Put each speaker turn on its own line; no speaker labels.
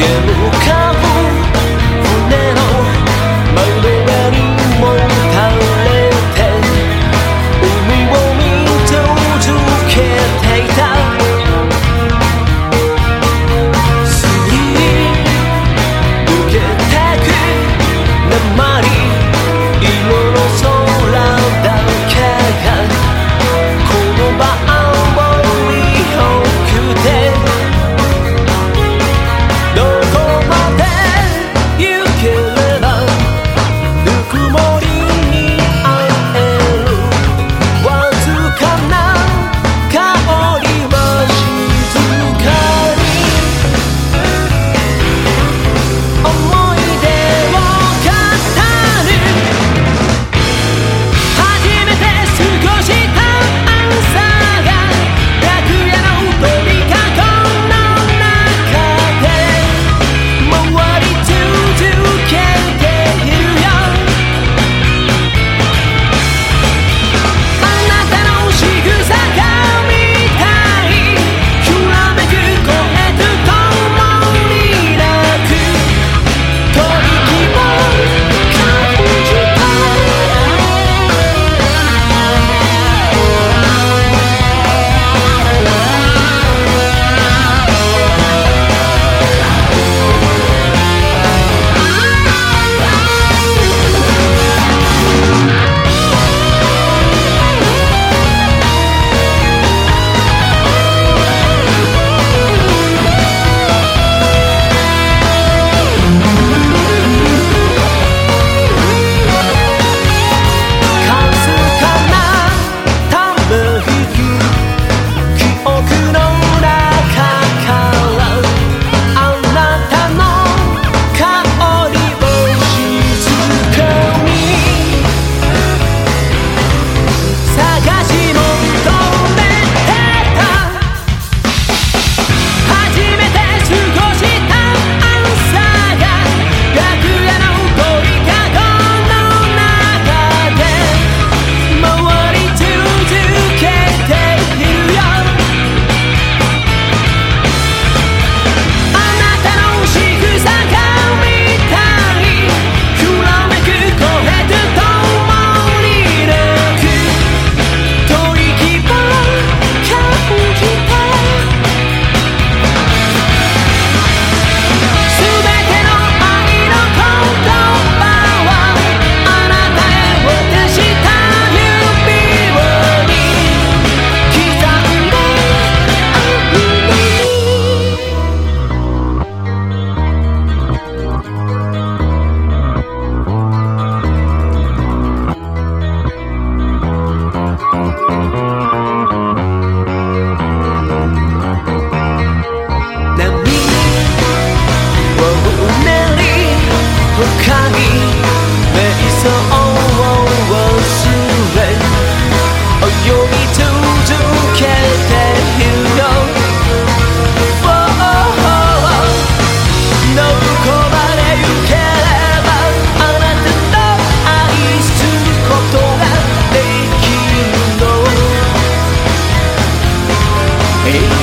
Yeah. Hey